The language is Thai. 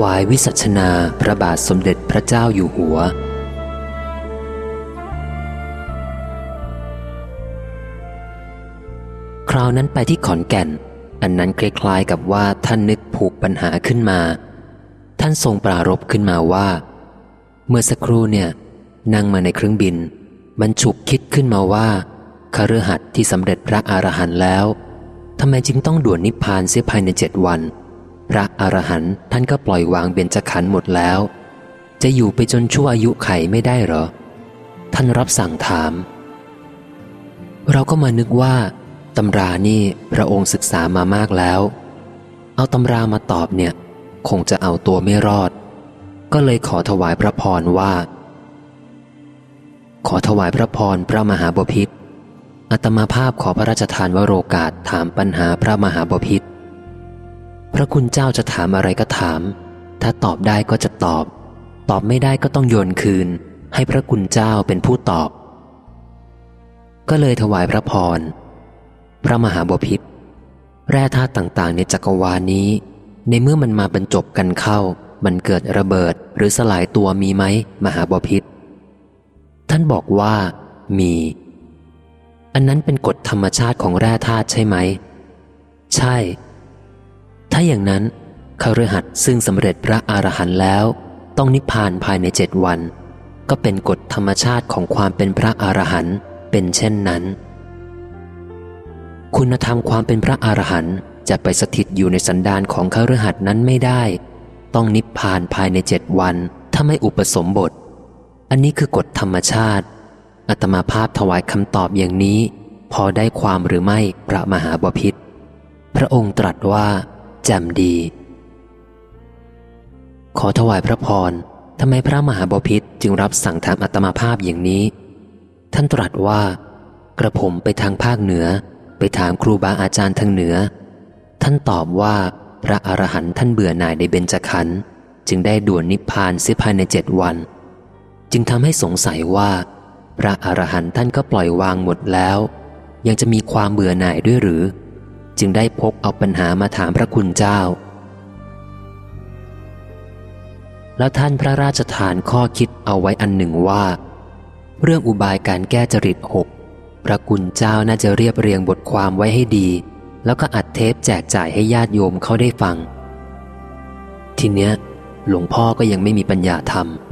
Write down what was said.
วายวิสัชนาพระบาทสมเด็จพระเจ้าอยู่หัว คราวนั้นไปที่ขอนแก่น อันนั้นคล้ายๆกับว่าท่านนึกผูกปัญหาขึ้นมา ท่านทรงปรารบขึ้นมาว่า เมื่อสักครู่เนี่ย นั่งมาในเครื่องบิน มันฉุกคิดขึ้นมาว่าคฤหัสถ์ที่สำเร็จพระอรหันต์แล้วทำไมจึงต้องด่วนนิพพานเสียภายในเจ็ดวัน พระอรหันต์ท่านก็ปล่อยวางเบญจขันธ์หมดแล้ว จะอยู่ไปจนชั่วอายุไขไม่ได้หรอ ท่านรับสั่งถาม เราก็มานึกว่าตำรานี่พระองค์ศึกษามามากแล้ว เอาตำรามาตอบเนี่ย คงจะเอาตัวไม่รอด ก็เลยขอถวายพระพรว่า ขอถวายพระพรพระมหาบพิษอัตมาภาพขอพระราชทานวโรกาสถามปัญหาพระมหาบพิษ พระคุณเจ้าจะถามอะไรก็ถาม ถ้าตอบได้ก็จะตอบ ตอบไม่ได้ก็ต้องโยนคืน ให้พระคุณเจ้าเป็นผู้ตอบ ก็เลยถวายพระพร พระมหาบพิษแร่ธาตุต่างๆ ในจักรวาลนี้ ในเมื่อมันมาบรรจบกันเข้า มันเกิดระเบิดหรือสลายตัวมีไหมมหาบพิษท่านบอกว่า มี อันนั้นเป็นกฎธรรมชาติของแร่ธาตุใช่ไหม ใช่ ถ้าอย่างนั้นคฤหัสถ์ซึ่งสำเร็จพระอรหันต์แล้ว ต้องนิพพานภายในเจ็ดวัน ก็เป็นกฎธรรมชาติของความเป็นพระอรหันต์เป็นเช่นนั้น คุณธรรมความเป็นพระอรหันต์จะไปสถิตอยู่ในสันดานของคฤหัสถ์นั้นไม่ได้ ต้องนิพพานภายในเจ็ดวันถ้าไม่อุปสมบท อันนี้คือกฎธรรมชาติอัตมาภาพถวายคำตอบอย่างนี้ พอได้ความหรือไม่พระมหาบพิษพระองค์ตรัสว่า จ่มดี ขอถวายพระพรทำไมพระมหาบพิษจึงรับสั่งถามอัตมาภาพอย่างนี้ ท่านตรัสว่า กระผมไปทางภาคเหนือ ไปถามครูบาอาจารย์ทางเหนือ ท่านตอบว่าพระอรหันต์ท่านเบื่อหน่ายในเบญจขันธ์จึงได้ด่วนนิพพานเสียภายในเจ็ดวัน จึงทำให้สงสัยว่า พระอรหันต์ท่านก็ปล่อยวางหมดแล้ว ยังจะมีความเบื่อหน่ายด้วยหรือ จึงได้พกเอาปัญหามาถามพระคุณเจ้า แล้วท่านพระราชทานข้อคิดเอาไว้อันหนึ่งว่า เรื่องอุบายการแก้จริตหกพระคุณเจ้าน่าจะเรียบเรียงบทความไว้ให้ดี แล้วก็อัดเทปแจกจ่ายให้ญาติโยมเขาได้ฟัง ทีเนี้ยหลวงพ่อก็ยังไม่มีปัญญาทำ